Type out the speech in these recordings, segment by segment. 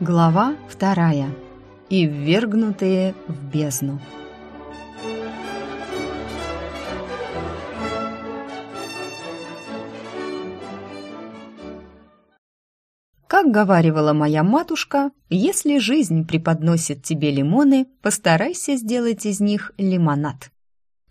Глава вторая. И ввергнутые в бездну. Как говаривала моя матушка, если жизнь преподносит тебе лимоны, постарайся сделать из них лимонад.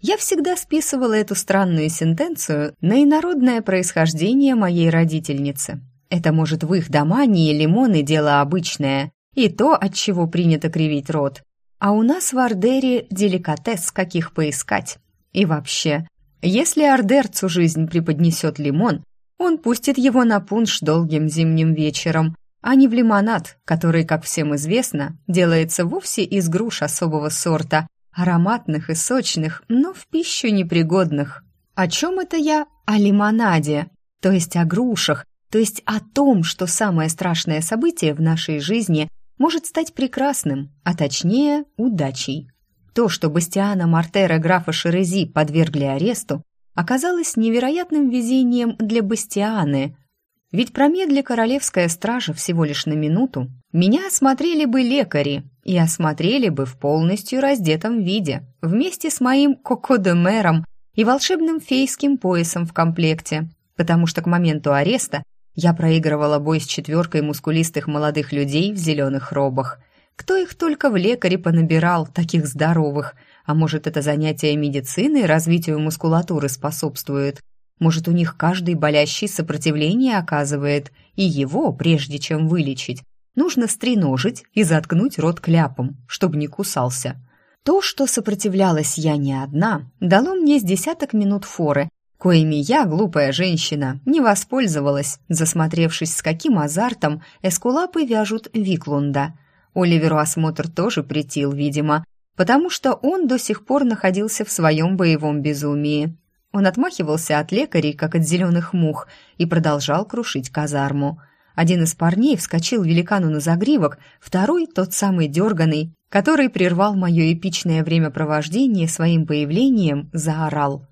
Я всегда списывала эту странную сентенцию на инородное происхождение моей родительницы. Это, может, в их домании лимоны дело обычное, и то, от чего принято кривить рот. А у нас в Ардере деликатес, каких поискать. И вообще, если ардерцу жизнь преподнесет лимон, он пустит его на пунш долгим зимним вечером, а не в лимонад, который, как всем известно, делается вовсе из груш особого сорта, ароматных и сочных, но в пищу непригодных. О чем это я? О лимонаде, то есть о грушах, то есть о том, что самое страшное событие в нашей жизни может стать прекрасным, а точнее удачей. То, что Бастиана Мартера графа Шерези подвергли аресту, оказалось невероятным везением для Бастианы. Ведь промедли королевская стража всего лишь на минуту, меня осмотрели бы лекари и осмотрели бы в полностью раздетом виде, вместе с моим кокодемером и волшебным фейским поясом в комплекте, потому что к моменту ареста я проигрывала бой с четверкой мускулистых молодых людей в зеленых робах. Кто их только в лекаре понабирал, таких здоровых? А может, это занятие медициной развитию мускулатуры способствует? Может, у них каждый болящий сопротивление оказывает, и его, прежде чем вылечить, нужно стреножить и заткнуть рот кляпом, чтобы не кусался. То, что сопротивлялась я не одна, дало мне с десяток минут форы, коими я, глупая женщина, не воспользовалась, засмотревшись, с каким азартом эскулапы вяжут Виклунда. Оливеру осмотр тоже притил, видимо, потому что он до сих пор находился в своем боевом безумии. Он отмахивался от лекарей, как от зеленых мух, и продолжал крушить казарму. Один из парней вскочил великану на загривок, второй, тот самый дерганый, который прервал мое эпичное времяпровождение своим появлением, заорал.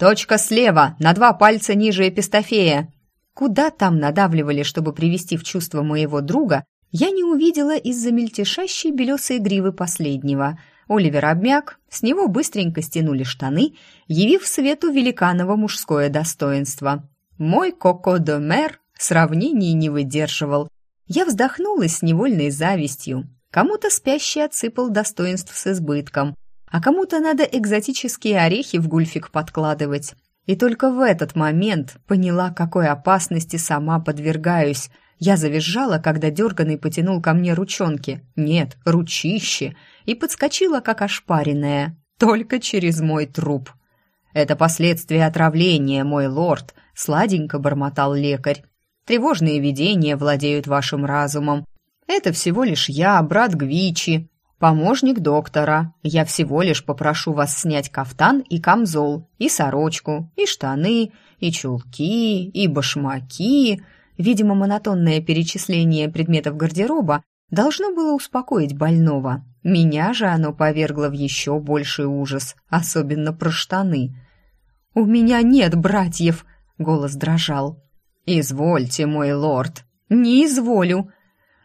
«Точка слева, на два пальца ниже эпистофея!» Куда там надавливали, чтобы привести в чувство моего друга, я не увидела из-за мельтешащей белесой гривы последнего. Оливер обмяк, с него быстренько стянули штаны, явив свету великаново мужское достоинство. Мой коко-де-мэр сравнений не выдерживал. Я вздохнула с невольной завистью. Кому-то спящий отсыпал достоинств с избытком, а кому-то надо экзотические орехи в гульфик подкладывать. И только в этот момент поняла, какой опасности сама подвергаюсь. Я завизжала, когда дерганый потянул ко мне ручонки. Нет, ручище. И подскочила, как ошпаренная. Только через мой труп. «Это последствия отравления, мой лорд», — сладенько бормотал лекарь. «Тревожные видения владеют вашим разумом. Это всего лишь я, брат Гвичи, «Помощник доктора. Я всего лишь попрошу вас снять кафтан и камзол, и сорочку, и штаны, и чулки, и башмаки». Видимо, монотонное перечисление предметов гардероба должно было успокоить больного. Меня же оно повергло в еще больший ужас, особенно про штаны. «У меня нет братьев!» — голос дрожал. «Извольте, мой лорд!» «Не изволю!»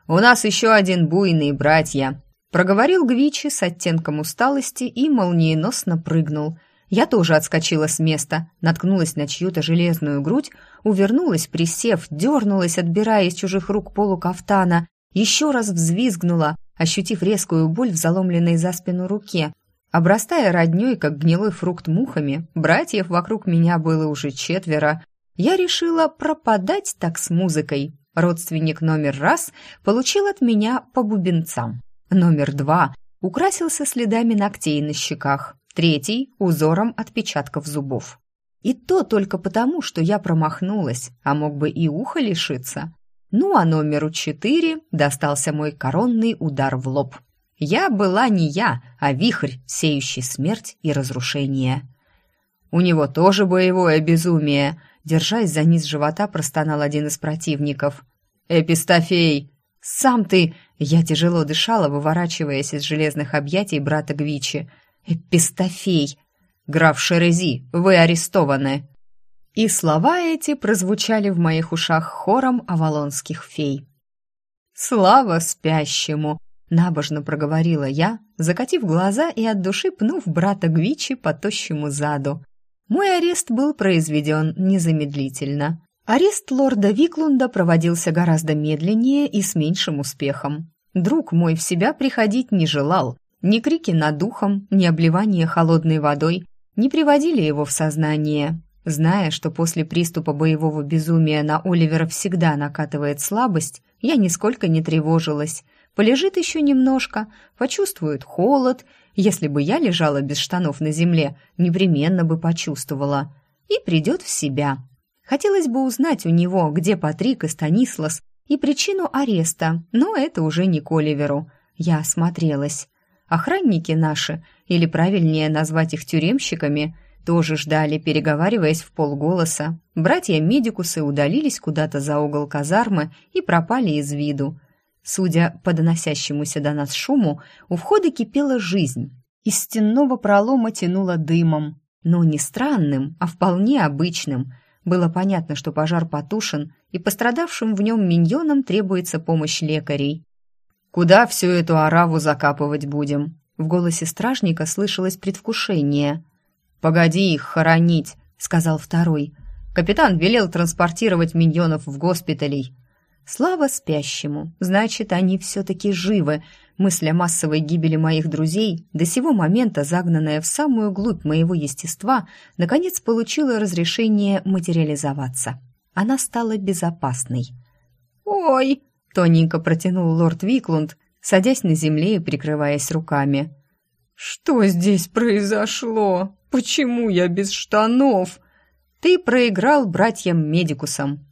«У нас еще один буйный братья, Проговорил Гвичи с оттенком усталости и молниеносно прыгнул. Я тоже отскочила с места, наткнулась на чью-то железную грудь, увернулась, присев, дернулась, отбирая из чужих рук полу кафтана, еще раз взвизгнула, ощутив резкую боль в заломленной за спину руке. Обрастая родней, как гнилой фрукт мухами, братьев вокруг меня было уже четверо. Я решила пропадать так с музыкой. Родственник номер раз получил от меня по бубенцам. Номер два украсился следами ногтей на щеках, третий — узором отпечатков зубов. И то только потому, что я промахнулась, а мог бы и ухо лишиться. Ну а номеру четыре достался мой коронный удар в лоб. Я была не я, а вихрь, сеющий смерть и разрушение. У него тоже боевое безумие. Держась за низ живота, простонал один из противников. «Эпистофей!» «Сам ты!» Я тяжело дышала, выворачиваясь из железных объятий брата Гвичи. «Эпистофей!» «Граф Шерези, вы арестованы!» И слова эти прозвучали в моих ушах хором авалонских фей. Слава спящему!» — набожно проговорила я, закатив глаза и от души пнув брата Гвичи по тощему заду. Мой арест был произведен незамедлительно. Арест лорда Виклунда проводился гораздо медленнее и с меньшим успехом. Друг мой в себя приходить не желал. Ни крики над духом, ни обливание холодной водой не приводили его в сознание. Зная, что после приступа боевого безумия на Оливера всегда накатывает слабость, я нисколько не тревожилась. Полежит еще немножко, почувствует холод. Если бы я лежала без штанов на земле, непременно бы почувствовала. И придет в себя. Хотелось бы узнать у него, где Патрик и Станислас, и причину ареста, но это уже не к Оливеру. Я осмотрелась. Охранники наши, или правильнее назвать их тюремщиками, тоже ждали, переговариваясь в полголоса. Братья-медикусы удалились куда-то за угол казармы и пропали из виду. Судя по доносящемуся до нас шуму, у входа кипела жизнь. Из стенного пролома тянуло дымом, но не странным, а вполне обычным. Было понятно, что пожар потушен, и пострадавшим в нем миньонам требуется помощь лекарей. «Куда всю эту ораву закапывать будем?» В голосе стражника слышалось предвкушение. «Погоди их хоронить», — сказал второй. «Капитан велел транспортировать миньонов в госпиталей. Слава спящему, значит, они все-таки живы. Мысль о массовой гибели моих друзей, до сего момента загнанная в самую глубь моего естества, наконец получила разрешение материализоваться. Она стала безопасной. «Ой!» — тоненько протянул лорд Виклунд, садясь на земле и прикрываясь руками. «Что здесь произошло? Почему я без штанов?» «Ты проиграл братьям-медикусам»,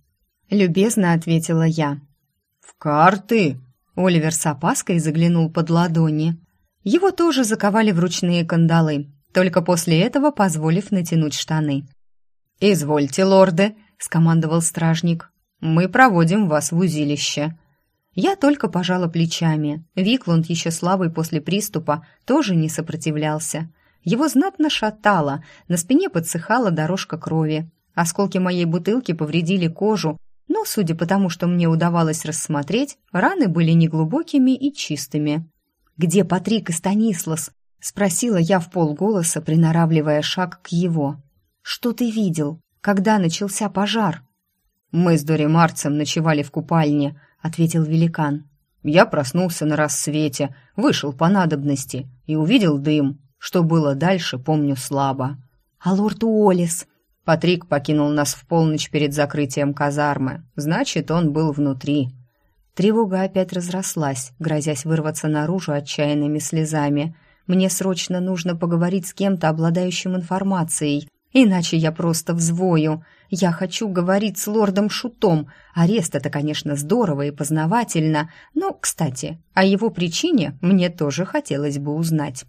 любезно ответила я. «В карты!» Оливер с опаской заглянул под ладони. Его тоже заковали в ручные кандалы, только после этого позволив натянуть штаны. «Извольте, лорды!» — скомандовал стражник. «Мы проводим вас в узилище». Я только пожала плечами. Виклунд, еще слабый после приступа, тоже не сопротивлялся. Его знатно шатало, на спине подсыхала дорожка крови. Осколки моей бутылки повредили кожу, но, судя по тому, что мне удавалось рассмотреть, раны были неглубокими и чистыми. «Где Патрик и Станислас?» — спросила я в полголоса, приноравливая шаг к его. «Что ты видел? Когда начался пожар?» «Мы с Дори Марцем ночевали в купальне», — ответил великан. «Я проснулся на рассвете, вышел по надобности и увидел дым. Что было дальше, помню слабо». «А лорд Уоллес?» Патрик покинул нас в полночь перед закрытием казармы. Значит, он был внутри. Тревога опять разрослась, грозясь вырваться наружу отчаянными слезами. Мне срочно нужно поговорить с кем-то, обладающим информацией, иначе я просто взвою. Я хочу говорить с лордом Шутом. Арест это, конечно, здорово и познавательно, но, кстати, о его причине мне тоже хотелось бы узнать.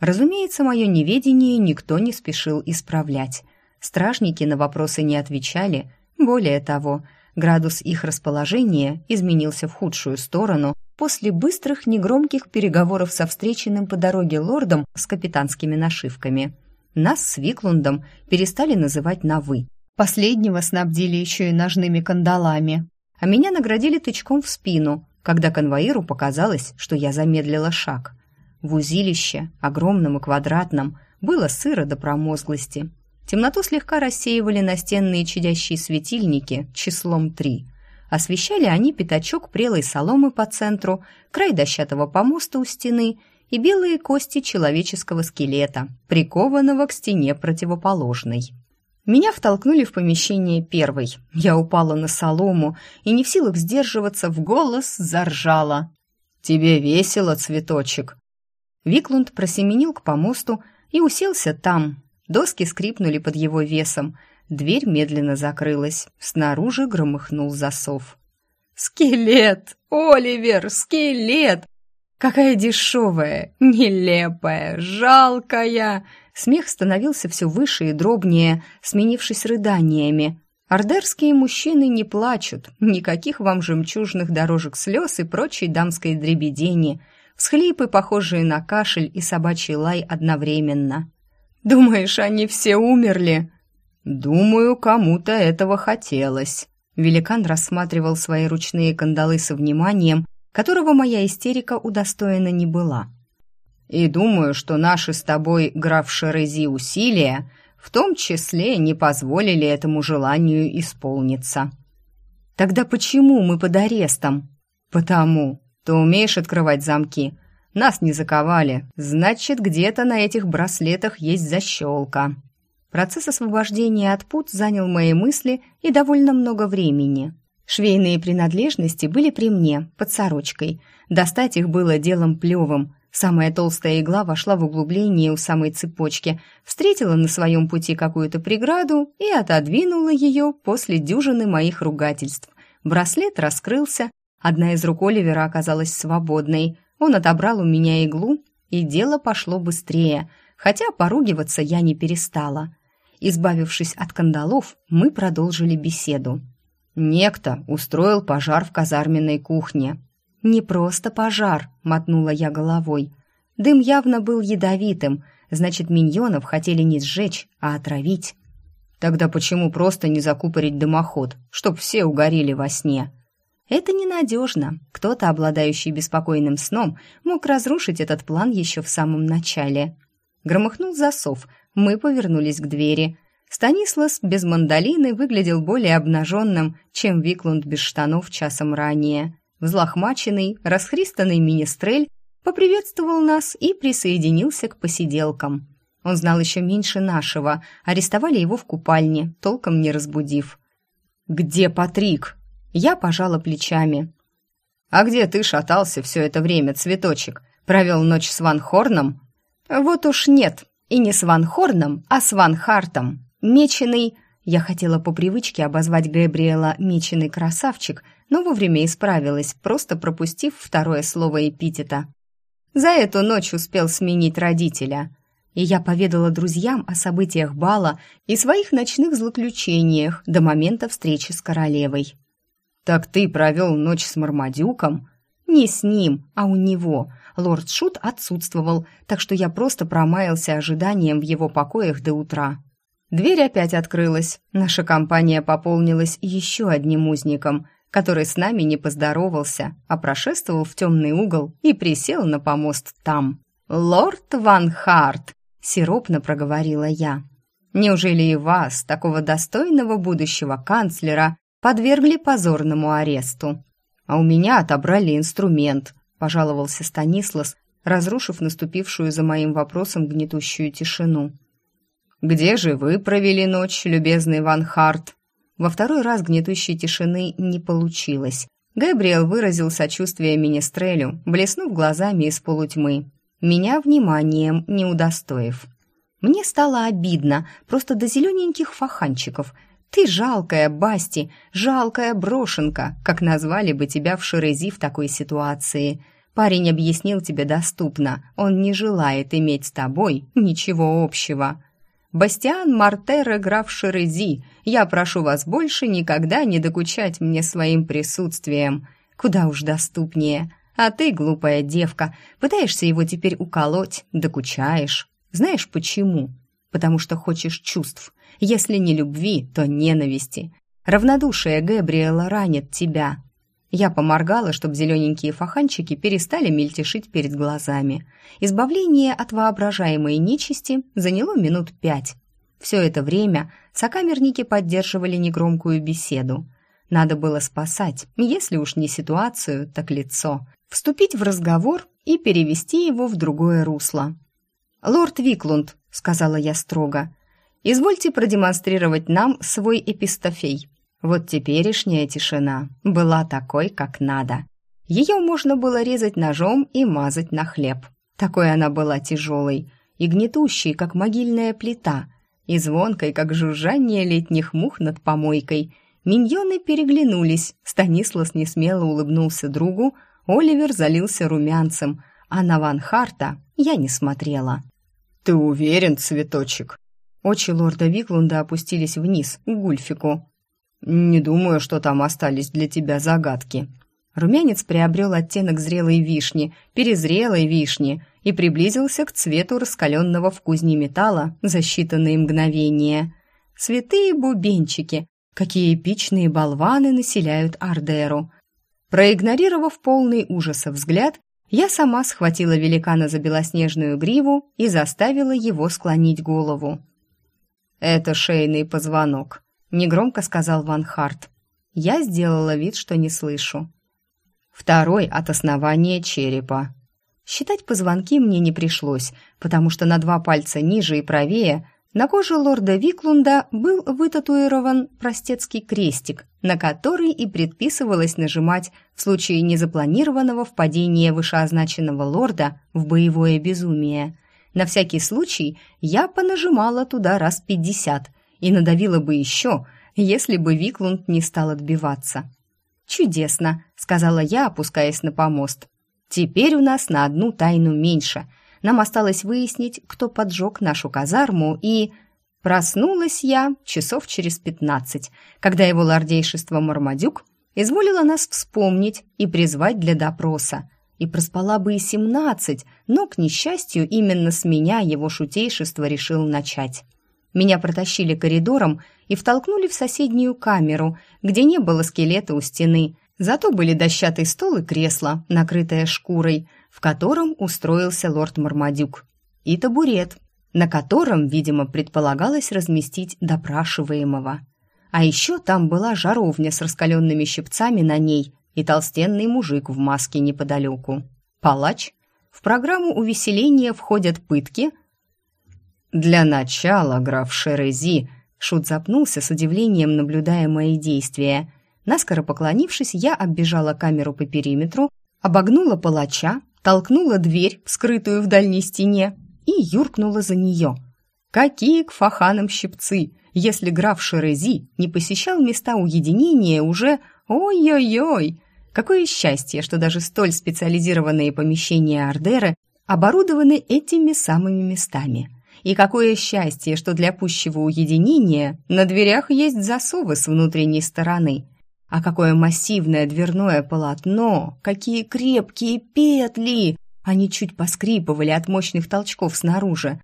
Разумеется, мое неведение никто не спешил исправлять. Стражники на вопросы не отвечали. Более того, градус их расположения изменился в худшую сторону после быстрых негромких переговоров со встреченным по дороге лордом с капитанскими нашивками. Нас с Виклундом перестали называть на «вы». Последнего снабдили еще и ножными кандалами, а меня наградили тычком в спину, когда конвоиру показалось, что я замедлила шаг. В узилище, огромном и квадратном, было сыро до промозглости, Темноту слегка рассеивали настенные чадящие светильники числом три. Освещали они пятачок прелой соломы по центру, край дощатого помоста у стены и белые кости человеческого скелета, прикованного к стене противоположной. Меня втолкнули в помещение первой. Я упала на солому и, не в силах сдерживаться, в голос заржала. «Тебе весело, цветочек!» Виклунд просеменил к помосту и уселся там, Доски скрипнули под его весом. Дверь медленно закрылась. Снаружи громыхнул засов. «Скелет! Оливер! Скелет! Какая дешевая, нелепая, жалкая!» Смех становился все выше и дробнее, сменившись рыданиями. Ордерские мужчины не плачут, никаких вам жемчужных дорожек слез и прочей дамской дребедени, всхлипы, похожие на кашель и собачий лай одновременно. Думаешь, они все умерли?» «Думаю, кому-то этого хотелось». Великан рассматривал свои ручные кандалы со вниманием которого моя истерика удостоена не была. «И думаю, что наши с тобой, граф Шерези, усилия в том числе не позволили этому желанию исполниться». «Тогда почему мы под арестом?» «Потому. Ты умеешь открывать замки. Нас не заковали. Значит, где-то на этих браслетах есть защелка». Процесс освобождения от пут занял мои мысли и довольно много времени. Швейные принадлежности были при мне, под сорочкой. Достать их было делом плевым. Самая толстая игла вошла в углубление у самой цепочки, встретила на своем пути какую-то преграду и отодвинула ее после дюжины моих ругательств. Браслет раскрылся, одна из рук Оливера оказалась свободной. Он отобрал у меня иглу, и дело пошло быстрее, хотя поругиваться я не перестала. Избавившись от кандалов, мы продолжили беседу. Некто устроил пожар в казарменной кухне. «Не просто пожар», — мотнула я головой. Дым явно был ядовитым, значит, миньонов хотели не сжечь, а отравить. Тогда почему просто не закупорить дымоход, чтоб все угорели во сне? Это ненадежно. Кто-то, обладающий беспокойным сном, мог разрушить этот план еще в самом начале. Громыхнул засов, мы повернулись к двери. Станислас без мандолины выглядел более обнаженным, чем Виклунд без штанов часом ранее. Взлохмаченный, расхристанный министрель поприветствовал нас и присоединился к посиделкам. Он знал еще меньше нашего, арестовали его в купальне, толком не разбудив. «Где Патрик?» Я пожала плечами. «А где ты шатался все это время, цветочек? Провел ночь с Ван Хорном?» «Вот уж нет, и не с Ван Хорном, а с Ван Хартом. Меченый...» Я хотела по привычке обозвать Габриэла «меченый красавчик», но вовремя исправилась, просто пропустив второе слово эпитета. За эту ночь успел сменить родителя. И я поведала друзьям о событиях бала и своих ночных злоключениях до момента встречи с королевой. «Так ты провел ночь с Мармадюком?» «Не с ним, а у него. Лорд Шут отсутствовал, так что я просто промаялся ожиданием в его покоях до утра. Дверь опять открылась. Наша компания пополнилась еще одним узником, который с нами не поздоровался, а прошествовал в темный угол и присел на помост там. «Лорд Ван Харт!» — сиропно проговорила я. «Неужели и вас, такого достойного будущего канцлера, подвергли позорному аресту?» «А у меня отобрали инструмент», — пожаловался Станислас, разрушив наступившую за моим вопросом гнетущую тишину. «Где же вы провели ночь, любезный Ван Харт?» Во второй раз гнетущей тишины не получилось. Габриэл выразил сочувствие Министрелю, блеснув глазами из полутьмы. Меня вниманием не удостоив. Мне стало обидно, просто до зелененьких фаханчиков. Ты жалкая, Басти, жалкая брошенка, как назвали бы тебя в Шерези в такой ситуации. Парень объяснил тебе доступно, он не желает иметь с тобой ничего общего. Бастиан Мартер, граф Шерези, я прошу вас больше никогда не докучать мне своим присутствием. Куда уж доступнее. А ты, глупая девка, пытаешься его теперь уколоть, докучаешь. Знаешь почему? Потому что хочешь чувств. Если не любви, то ненависти. Равнодушие Габриэла ранит тебя, я поморгала, чтобы зелененькие фаханчики перестали мельтешить перед глазами. Избавление от воображаемой нечисти заняло минут пять. Все это время сокамерники поддерживали негромкую беседу. Надо было спасать, если уж не ситуацию, так лицо. Вступить в разговор и перевести его в другое русло. «Лорд Виклунд», — сказала я строго, — «извольте продемонстрировать нам свой эпистофей». Вот теперешняя тишина была такой, как надо. Ее можно было резать ножом и мазать на хлеб. Такой она была тяжелой и гнетущей, как могильная плита, и звонкой, как жужжание летних мух над помойкой. Миньоны переглянулись, Станислас несмело улыбнулся другу, Оливер залился румянцем, а на Ван Харта я не смотрела. «Ты уверен, цветочек?» Очи лорда Виклунда опустились вниз, к Гульфику. «Не думаю, что там остались для тебя загадки». Румянец приобрел оттенок зрелой вишни, перезрелой вишни и приблизился к цвету раскаленного в кузне металла за считанные мгновения. Святые бубенчики! Какие эпичные болваны населяют Ардеру! Проигнорировав полный ужаса взгляд, я сама схватила великана за белоснежную гриву и заставила его склонить голову. «Это шейный позвонок», — негромко сказал Ван Харт. Я сделала вид, что не слышу. Второй от основания черепа. Считать позвонки мне не пришлось, потому что на два пальца ниже и правее на коже лорда Виклунда был вытатуирован простецкий крестик, на который и предписывалось нажимать в случае незапланированного впадения вышеозначенного лорда в боевое безумие. На всякий случай я понажимала туда раз пятьдесят и надавила бы еще, если бы Виклунд не стал отбиваться. «Чудесно», — сказала я, опускаясь на помост. «Теперь у нас на одну тайну меньше. Нам осталось выяснить, кто поджег нашу казарму, и...» Проснулась я часов через пятнадцать, когда его лордейшество Мармадюк изволило нас вспомнить и призвать для допроса. И проспала бы и семнадцать, но, к несчастью, именно с меня его шутейшество решил начать. Меня протащили коридором и втолкнули в соседнюю камеру, где не было скелета у стены, зато были дощатый стол и кресло, накрытое шкурой, в котором устроился лорд Мармадюк, и табурет, на котором, видимо, предполагалось разместить допрашиваемого. А еще там была жаровня с раскаленными щипцами на ней и толстенный мужик в маске неподалеку. Палач. В программу увеселения входят пытки – «Для начала, граф Шерези», — Шут запнулся с удивлением, наблюдая мои действия. Наскоро поклонившись, я оббежала камеру по периметру, обогнула палача, толкнула дверь, скрытую в дальней стене, и юркнула за нее. Какие к фаханам щипцы, если граф Шерези не посещал места уединения уже... Ой-ой-ой! Какое счастье, что даже столь специализированные помещения Ардеры оборудованы этими самыми местами. И какое счастье, что для пущего уединения на дверях есть засовы с внутренней стороны. А какое массивное дверное полотно, какие крепкие петли! Они чуть поскрипывали от мощных толчков снаружи,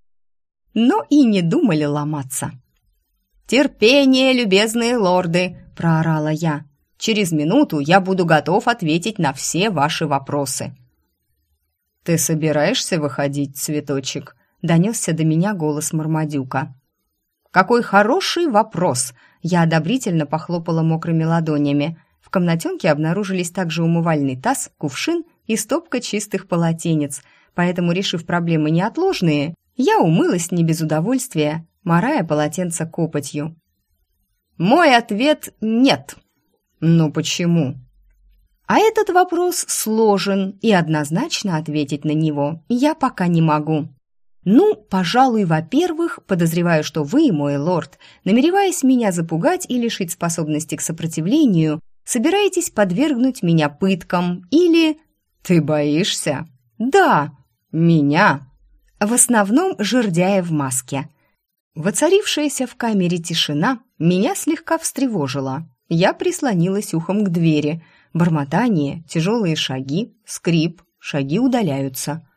но и не думали ломаться. «Терпение, любезные лорды!» – проорала я. «Через минуту я буду готов ответить на все ваши вопросы». «Ты собираешься выходить, цветочек?» донесся до меня голос Мармадюка. «Какой хороший вопрос!» Я одобрительно похлопала мокрыми ладонями. В комнатенке обнаружились также умывальный таз, кувшин и стопка чистых полотенец, поэтому, решив проблемы неотложные, я умылась не без удовольствия, морая полотенце копотью. «Мой ответ — нет». «Ну почему?» А этот вопрос сложен, и однозначно ответить на него я пока не могу. «Ну, пожалуй, во-первых, подозреваю, что вы, мой лорд, намереваясь меня запугать и лишить способности к сопротивлению, собираетесь подвергнуть меня пыткам или...» «Ты боишься?» «Да». «Меня?» «В основном жердяя в маске». Воцарившаяся в камере тишина меня слегка встревожила. Я прислонилась ухом к двери. Бормотание, тяжелые шаги, скрип, шаги удаляются.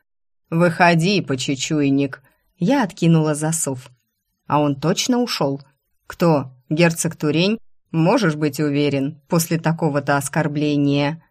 «Выходи, почечуйник!» Я откинула засов. А он точно ушел. «Кто? Герцог Турень? Можешь быть уверен, после такого-то оскорбления».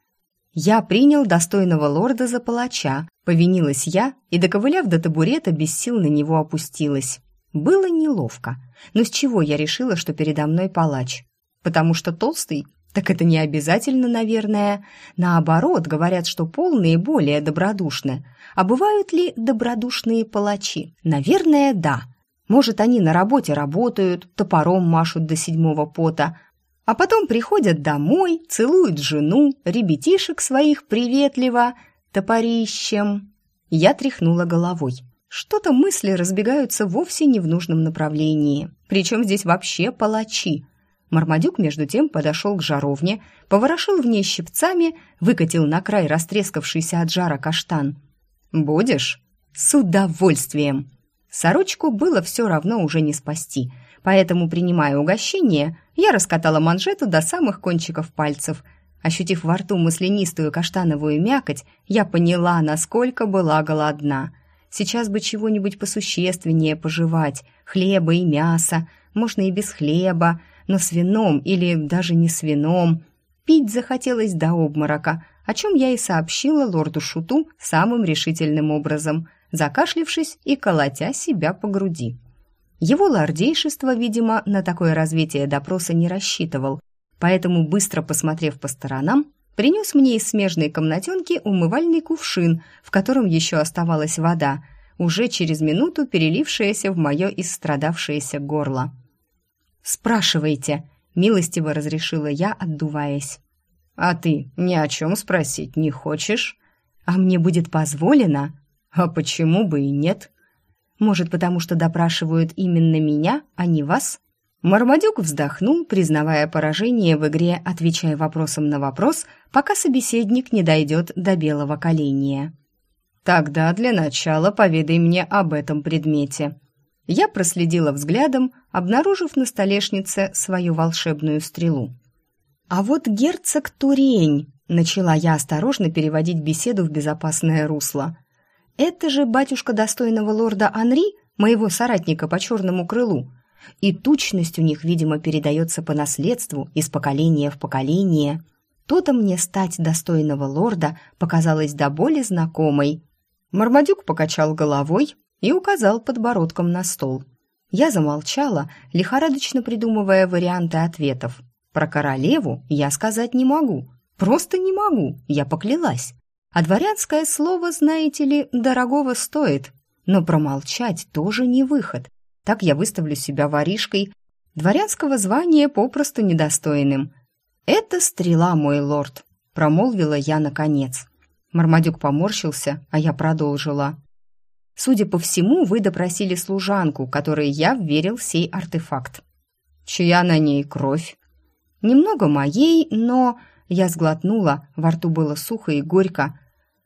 Я принял достойного лорда за палача, повинилась я и, доковыляв до табурета, без сил на него опустилась. Было неловко. Но с чего я решила, что передо мной палач? Потому что толстый? Так это не обязательно, наверное. Наоборот, говорят, что полные более добродушны. А бывают ли добродушные палачи? Наверное, да. Может, они на работе работают, топором машут до седьмого пота, а потом приходят домой, целуют жену, ребятишек своих приветливо, топорищем. Я тряхнула головой. Что-то мысли разбегаются вовсе не в нужном направлении. Причем здесь вообще палачи – Мармадюк, между тем, подошел к жаровне, поворошил в ней щипцами, выкатил на край растрескавшийся от жара каштан. «Будешь?» «С удовольствием!» Сорочку было все равно уже не спасти, поэтому, принимая угощение, я раскатала манжету до самых кончиков пальцев. Ощутив во рту маслянистую каштановую мякоть, я поняла, насколько была голодна. Сейчас бы чего-нибудь посущественнее пожевать, хлеба и мяса, можно и без хлеба, но с вином или даже не с вином. Пить захотелось до обморока, о чем я и сообщила лорду Шуту самым решительным образом, закашлившись и колотя себя по груди. Его лордейшество, видимо, на такое развитие допроса не рассчитывал, поэтому, быстро посмотрев по сторонам, принес мне из смежной комнатенки умывальный кувшин, в котором еще оставалась вода, уже через минуту перелившаяся в мое истрадавшееся горло. «Спрашивайте», — милостиво разрешила я, отдуваясь. «А ты ни о чем спросить не хочешь?» «А мне будет позволено?» «А почему бы и нет?» «Может, потому что допрашивают именно меня, а не вас?» Мармадюк вздохнул, признавая поражение в игре, отвечая вопросом на вопрос, пока собеседник не дойдет до белого коления. «Тогда для начала поведай мне об этом предмете». Я проследила взглядом, обнаружив на столешнице свою волшебную стрелу. «А вот герцог Турень», — начала я осторожно переводить беседу в безопасное русло. «Это же батюшка достойного лорда Анри, моего соратника по черному крылу, и тучность у них, видимо, передается по наследству из поколения в поколение. То-то мне стать достойного лорда показалось до боли знакомой. Мармадюк покачал головой и указал подбородком на стол. Я замолчала, лихорадочно придумывая варианты ответов. Про королеву я сказать не могу. Просто не могу, я поклялась. А дворянское слово, знаете ли, дорогого стоит. Но промолчать тоже не выход. Так я выставлю себя воришкой, дворянского звания попросту недостойным. «Это стрела, мой лорд», — промолвила я наконец. Мармадюк поморщился, а я продолжила. «Судя по всему, вы допросили служанку, которой я верил сей артефакт. Чья на ней кровь?» «Немного моей, но...» Я сглотнула, во рту было сухо и горько.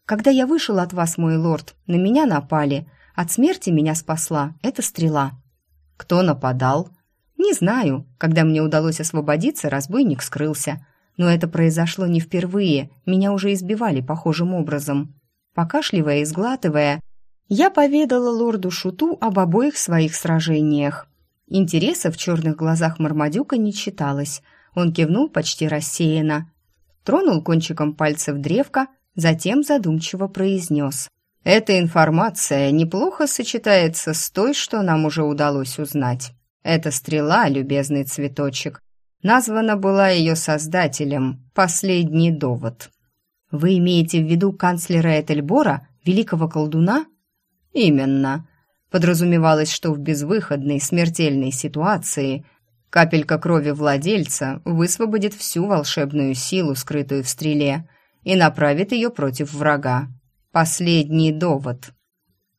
«Когда я вышел от вас, мой лорд, на меня напали. От смерти меня спасла эта стрела». Кто нападал? Не знаю. Когда мне удалось освободиться, разбойник скрылся. Но это произошло не впервые. Меня уже избивали похожим образом. Покашливая и сглатывая, я поведала лорду Шуту об обоих своих сражениях. Интереса в черных глазах Мармадюка не читалось. Он кивнул почти рассеянно. Тронул кончиком пальцев древко, затем задумчиво произнес. Эта информация неплохо сочетается с той, что нам уже удалось узнать. Эта стрела, любезный цветочек, названа была ее создателем «Последний довод». Вы имеете в виду канцлера Этельбора, великого колдуна? Именно. Подразумевалось, что в безвыходной смертельной ситуации капелька крови владельца высвободит всю волшебную силу, скрытую в стреле, и направит ее против врага. Последний довод.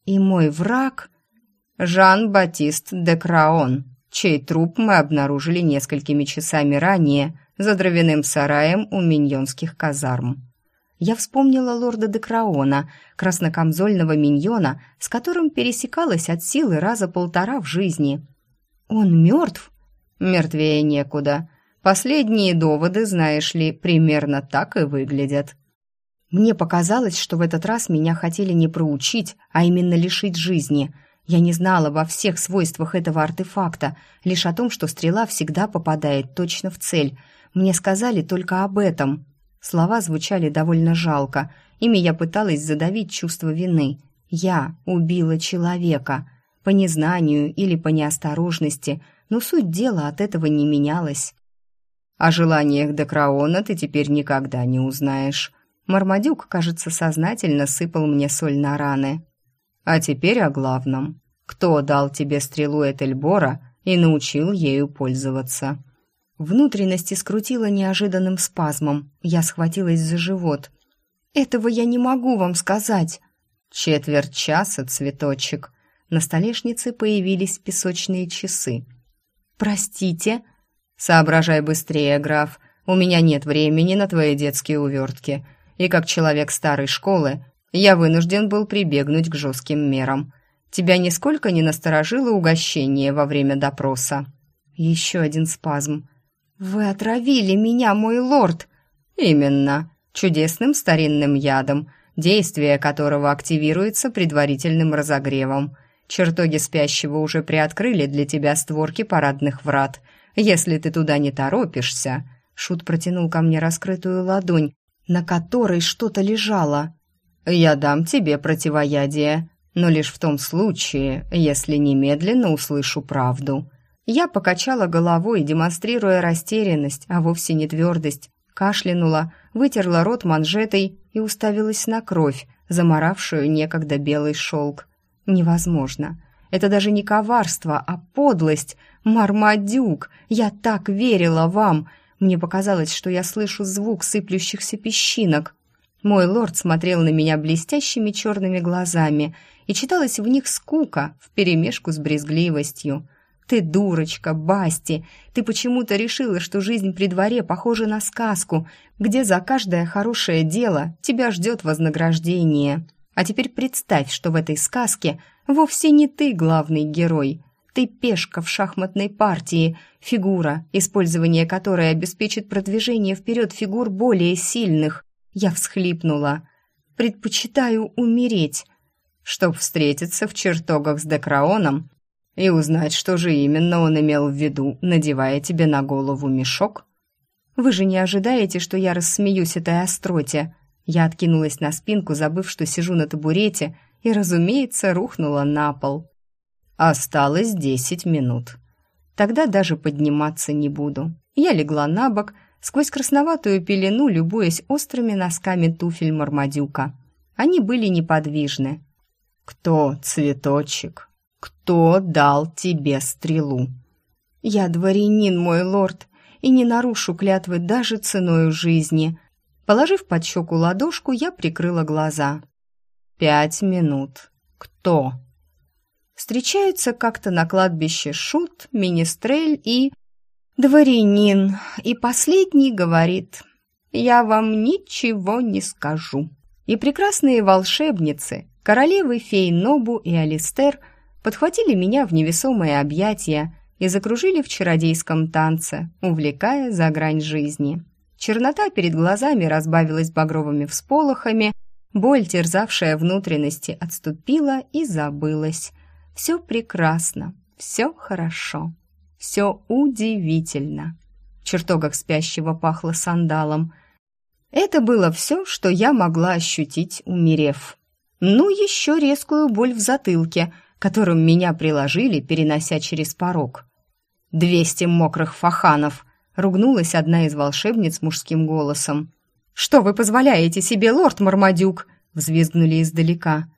И мой враг Жан-Батист де Краон, чей труп мы обнаружили несколькими часами ранее за дровяным сараем у миньонских казарм. Я вспомнила лорда де Краона, краснокамзольного миньона, с которым пересекалась от силы раза полтора в жизни. Он мертв? Мертвее некуда. Последние доводы, знаешь ли, примерно так и выглядят. Мне показалось, что в этот раз меня хотели не проучить, а именно лишить жизни. Я не знала обо всех свойствах этого артефакта, лишь о том, что стрела всегда попадает точно в цель. Мне сказали только об этом. Слова звучали довольно жалко. Ими я пыталась задавить чувство вины. Я убила человека. По незнанию или по неосторожности, но суть дела от этого не менялась. О желаниях Декраона ты теперь никогда не узнаешь. Мармадюк, кажется, сознательно сыпал мне соль на раны. А теперь о главном. Кто дал тебе стрелу Этельбора и научил ею пользоваться? Внутренности скрутило неожиданным спазмом. Я схватилась за живот. «Этого я не могу вам сказать». Четверть часа, цветочек. На столешнице появились песочные часы. «Простите?» «Соображай быстрее, граф. У меня нет времени на твои детские увертки и как человек старой школы я вынужден был прибегнуть к жестким мерам. Тебя нисколько не насторожило угощение во время допроса?» Еще один спазм. «Вы отравили меня, мой лорд!» «Именно. Чудесным старинным ядом, действие которого активируется предварительным разогревом. Чертоги спящего уже приоткрыли для тебя створки парадных врат. Если ты туда не торопишься, Шут протянул ко мне раскрытую ладонь, на которой что-то лежало. «Я дам тебе противоядие, но лишь в том случае, если немедленно услышу правду». Я покачала головой, демонстрируя растерянность, а вовсе не твердость, кашлянула, вытерла рот манжетой и уставилась на кровь, заморавшую некогда белый шелк. Невозможно. Это даже не коварство, а подлость. Мармадюк, я так верила вам. Мне показалось, что я слышу звук сыплющихся песчинок. Мой лорд смотрел на меня блестящими черными глазами, и читалась в них скука вперемешку с брезгливостью. «Ты дурочка, Басти! Ты почему-то решила, что жизнь при дворе похожа на сказку, где за каждое хорошее дело тебя ждет вознаграждение. А теперь представь, что в этой сказке вовсе не ты главный герой. Ты пешка в шахматной партии, фигура, использование которой обеспечит продвижение вперед фигур более сильных. Я всхлипнула. Предпочитаю умереть, чтоб встретиться в чертогах с Декраоном и узнать, что же именно он имел в виду, надевая тебе на голову мешок? Вы же не ожидаете, что я рассмеюсь этой остроте? Я откинулась на спинку, забыв, что сижу на табурете, и, разумеется, рухнула на пол. Осталось десять минут. Тогда даже подниматься не буду. Я легла на бок, сквозь красноватую пелену, любуясь острыми носками туфель Мармадюка. Они были неподвижны. «Кто, цветочек?» «Кто дал тебе стрелу?» «Я дворянин, мой лорд, и не нарушу клятвы даже ценою жизни». Положив под щеку ладошку, я прикрыла глаза. «Пять минут. Кто?» Встречаются как-то на кладбище Шут, Министрель и... Дворянин. И последний говорит, «Я вам ничего не скажу». И прекрасные волшебницы, королевы фей Нобу и Алистер – подхватили меня в невесомые объятия и закружили в чародейском танце, увлекая за грань жизни. Чернота перед глазами разбавилась багровыми всполохами, боль, терзавшая внутренности, отступила и забылась. Все прекрасно, все хорошо, все удивительно. В чертогах спящего пахло сандалом. Это было все, что я могла ощутить, умерев. Ну, еще резкую боль в затылке — которым меня приложили, перенося через порог. «Двести мокрых фаханов!» — ругнулась одна из волшебниц мужским голосом. «Что вы позволяете себе, лорд Мармадюк?» — взвизгнули издалека.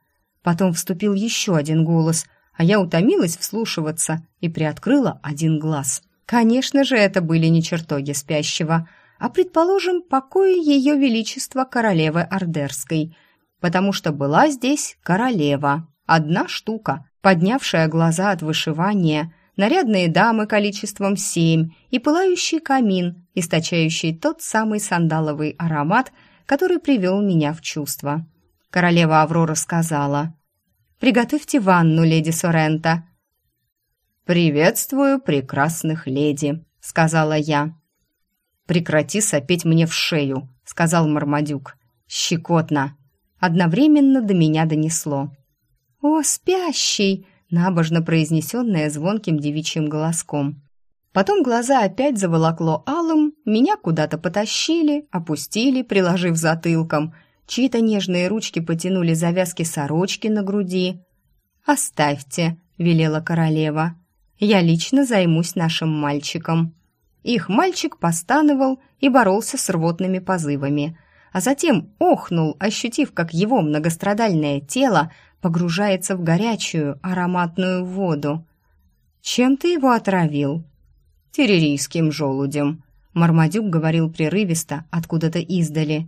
Потом вступил еще один голос, а я утомилась вслушиваться и приоткрыла один глаз. Конечно же, это были не чертоги спящего, а, предположим, покои ее величества королевы Ордерской, потому что была здесь королева, одна штука, поднявшая глаза от вышивания, нарядные дамы количеством семь и пылающий камин, источающий тот самый сандаловый аромат, который привел меня в чувство. Королева Аврора сказала, «Приготовьте ванну, леди Сорента». «Приветствую прекрасных леди», — сказала я. «Прекрати сопеть мне в шею», — сказал Мармадюк. «Щекотно». Одновременно до меня донесло. «О, спящий!» набожно произнесенное звонким девичьим голоском. Потом глаза опять заволокло алым, меня куда-то потащили, опустили, приложив затылком. Чьи-то нежные ручки потянули завязки сорочки на груди. «Оставьте», — велела королева. «Я лично займусь нашим мальчиком». Их мальчик постановал и боролся с рвотными позывами, а затем охнул, ощутив, как его многострадальное тело погружается в горячую ароматную воду. «Чем ты его отравил?» «Террорийским желудем», — Мармадюк говорил прерывисто, откуда-то издали.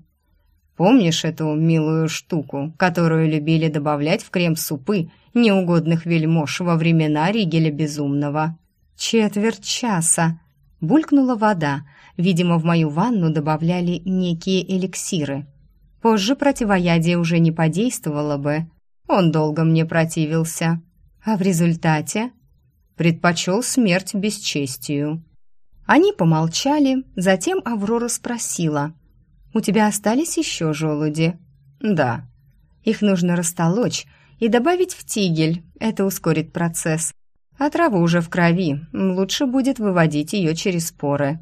«Помнишь эту милую штуку, которую любили добавлять в крем-супы неугодных вельмож во времена Ригеля Безумного?» «Четверть часа», — булькнула вода. Видимо, в мою ванну добавляли некие эликсиры. Позже противоядие уже не подействовало бы. Он долго мне противился, а в результате предпочел смерть бесчестию. Они помолчали, затем Аврора спросила, «У тебя остались еще желуди?» «Да». «Их нужно растолочь и добавить в тигель, это ускорит процесс. А трава уже в крови, лучше будет выводить ее через споры».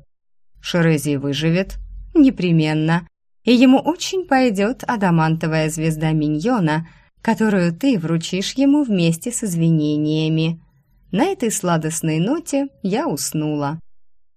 Шерези выживет? Непременно. И ему очень пойдет адамантовая звезда Миньона, которую ты вручишь ему вместе с извинениями. На этой сладостной ноте я уснула.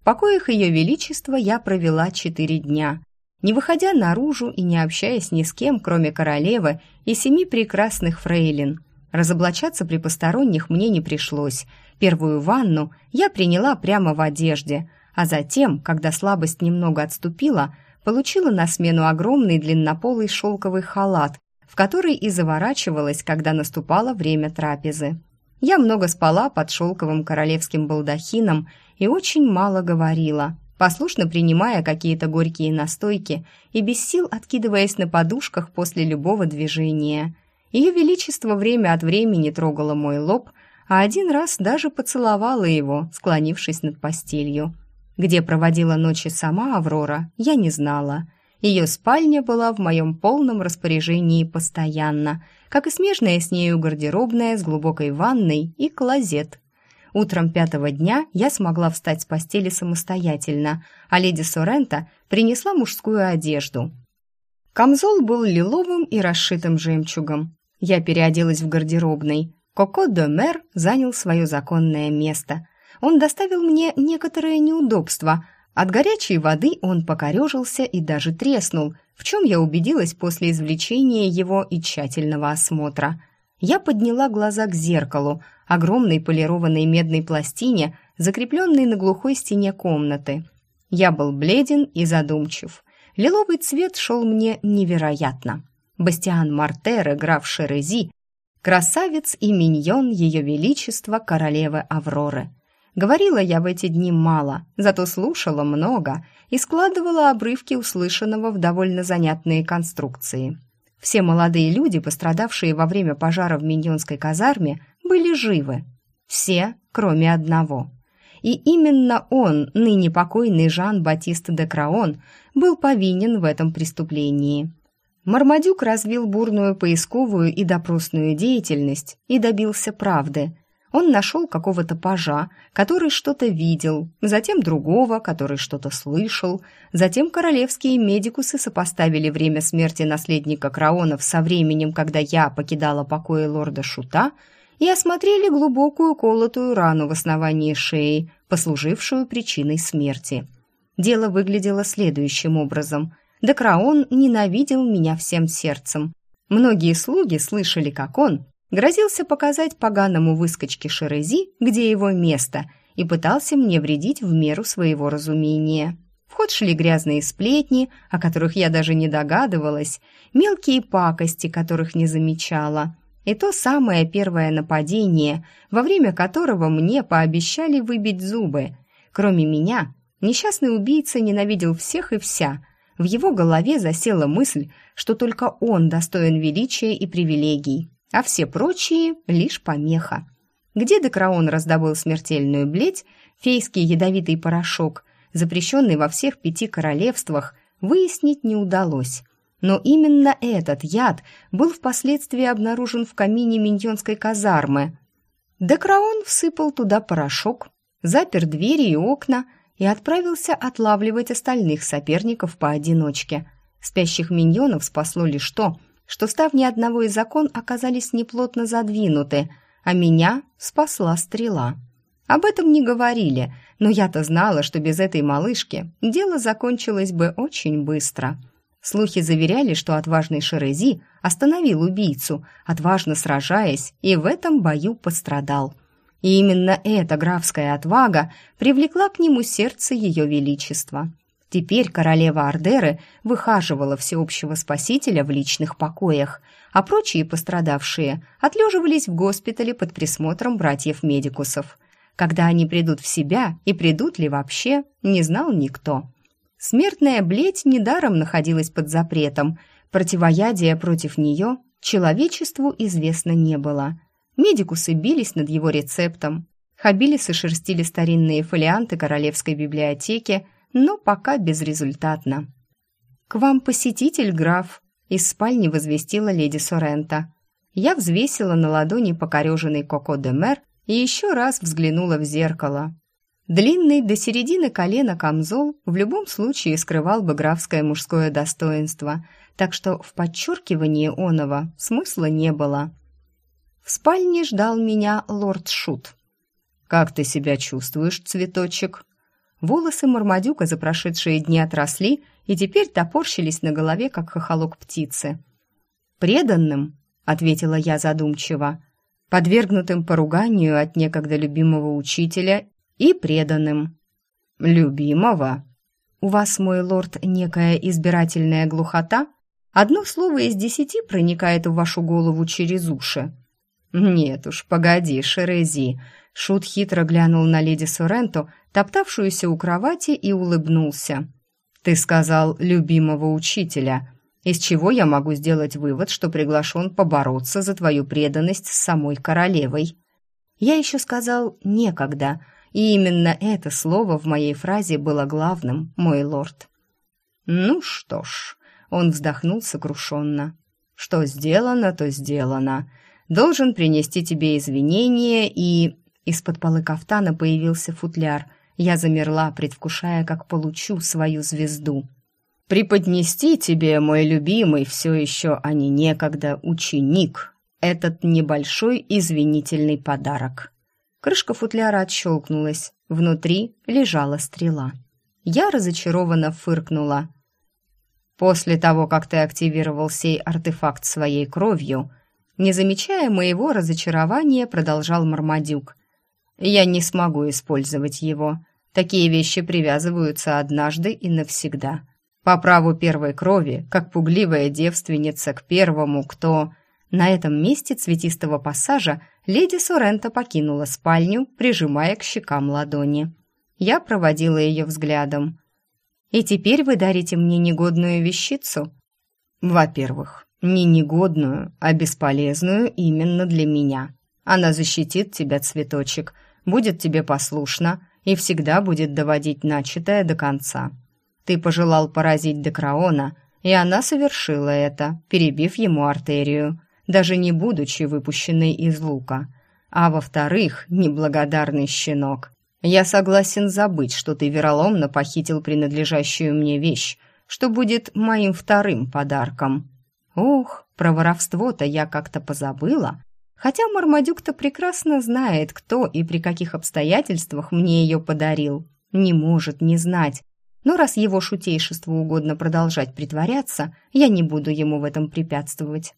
В покоях Ее Величества я провела четыре дня, не выходя наружу и не общаясь ни с кем, кроме королевы и семи прекрасных фрейлин. Разоблачаться при посторонних мне не пришлось. Первую ванну я приняла прямо в одежде, а затем, когда слабость немного отступила, получила на смену огромный длиннополый шелковый халат, в который и заворачивалась, когда наступало время трапезы. Я много спала под шелковым королевским балдахином и очень мало говорила, послушно принимая какие-то горькие настойки и без сил откидываясь на подушках после любого движения. Ее Величество время от времени трогало мой лоб, а один раз даже поцеловала его, склонившись над постелью. Где проводила ночи сама Аврора, я не знала. Ее спальня была в моем полном распоряжении постоянно, как и смежная с нею гардеробная с глубокой ванной и клозет. Утром пятого дня я смогла встать с постели самостоятельно, а леди Сорента принесла мужскую одежду. Камзол был лиловым и расшитым жемчугом. Я переоделась в гардеробной. Коко де Мер занял свое законное место – он доставил мне некоторое неудобство. От горячей воды он покорежился и даже треснул, в чем я убедилась после извлечения его и тщательного осмотра. Я подняла глаза к зеркалу, огромной полированной медной пластине, закрепленной на глухой стене комнаты. Я был бледен и задумчив. Лиловый цвет шел мне невероятно. Бастиан Мартер, играв Шерези, красавец и миньон Ее Величества королевы Авроры – Говорила я в эти дни мало, зато слушала много и складывала обрывки услышанного в довольно занятные конструкции. Все молодые люди, пострадавшие во время пожара в Миньонской казарме, были живы. Все, кроме одного. И именно он, ныне покойный Жан-Батист де Краон, был повинен в этом преступлении. Мармадюк развил бурную поисковую и допросную деятельность и добился правды – он нашел какого-то пажа, который что-то видел, затем другого, который что-то слышал, затем королевские медикусы сопоставили время смерти наследника Краонов со временем, когда я покидала покои лорда Шута, и осмотрели глубокую колотую рану в основании шеи, послужившую причиной смерти. Дело выглядело следующим образом. Декраон ненавидел меня всем сердцем. Многие слуги слышали, как он, грозился показать поганому выскочке Шерези, где его место, и пытался мне вредить в меру своего разумения. В ход шли грязные сплетни, о которых я даже не догадывалась, мелкие пакости, которых не замечала, и то самое первое нападение, во время которого мне пообещали выбить зубы. Кроме меня, несчастный убийца ненавидел всех и вся. В его голове засела мысль, что только он достоин величия и привилегий, а все прочие — лишь помеха. Где Декраон раздобыл смертельную бледь, фейский ядовитый порошок, запрещенный во всех пяти королевствах, выяснить не удалось. Но именно этот яд был впоследствии обнаружен в камине миньонской казармы. Декраон всыпал туда порошок, запер двери и окна и отправился отлавливать остальных соперников поодиночке. Спящих миньонов спасло лишь то, что ставни одного из окон оказались неплотно задвинуты, а меня спасла стрела. Об этом не говорили, но я-то знала, что без этой малышки дело закончилось бы очень быстро. Слухи заверяли, что отважный Шерези остановил убийцу, отважно сражаясь, и в этом бою пострадал. И именно эта графская отвага привлекла к нему сердце ее величества. Теперь королева Ардеры выхаживала всеобщего спасителя в личных покоях, а прочие пострадавшие отлеживались в госпитале под присмотром братьев-медикусов. Когда они придут в себя и придут ли вообще, не знал никто. Смертная бледь недаром находилась под запретом, противоядия против нее человечеству известно не было. Медикусы бились над его рецептом, Хабилисы шерстили старинные фолианты королевской библиотеки, но пока безрезультатно. «К вам посетитель, граф», — из спальни возвестила леди Сорента. Я взвесила на ладони покореженный Коко де Мер и еще раз взглянула в зеркало. Длинный до середины колена камзол в любом случае скрывал бы графское мужское достоинство, так что в подчеркивании оного смысла не было. В спальне ждал меня лорд Шут. «Как ты себя чувствуешь, цветочек?» Волосы Мармадюка за прошедшие дни отросли и теперь топорщились на голове, как хохолок птицы. «Преданным», — ответила я задумчиво, «подвергнутым поруганию от некогда любимого учителя и преданным». «Любимого?» «У вас, мой лорд, некая избирательная глухота? Одно слово из десяти проникает в вашу голову через уши». «Нет уж, погоди, Шерези», Шут хитро глянул на леди Соренто, топтавшуюся у кровати, и улыбнулся. «Ты сказал «любимого учителя», из чего я могу сделать вывод, что приглашен побороться за твою преданность с самой королевой». Я еще сказал «некогда», и именно это слово в моей фразе было главным, мой лорд. «Ну что ж», — он вздохнул сокрушенно. «Что сделано, то сделано. Должен принести тебе извинения и...» Из-под полы кафтана появился футляр. Я замерла, предвкушая, как получу свою звезду. «Преподнести тебе, мой любимый, все еще, а не некогда, ученик, этот небольшой извинительный подарок». Крышка футляра отщелкнулась. Внутри лежала стрела. Я разочарованно фыркнула. «После того, как ты активировал сей артефакт своей кровью», не замечая моего разочарования, продолжал Мармадюк – я не смогу использовать его. Такие вещи привязываются однажды и навсегда. По праву первой крови, как пугливая девственница к первому, кто... На этом месте цветистого пассажа леди Сорента покинула спальню, прижимая к щекам ладони. Я проводила ее взглядом. «И теперь вы дарите мне негодную вещицу?» «Во-первых, не негодную, а бесполезную именно для меня. Она защитит тебя, цветочек, будет тебе послушна и всегда будет доводить начатое до конца. Ты пожелал поразить Декраона, и она совершила это, перебив ему артерию, даже не будучи выпущенной из лука. А во-вторых, неблагодарный щенок, я согласен забыть, что ты вероломно похитил принадлежащую мне вещь, что будет моим вторым подарком. Ух, про воровство-то я как-то позабыла, Хотя Мармадюк-то прекрасно знает, кто и при каких обстоятельствах мне ее подарил. Не может не знать. Но раз его шутейшеству угодно продолжать притворяться, я не буду ему в этом препятствовать.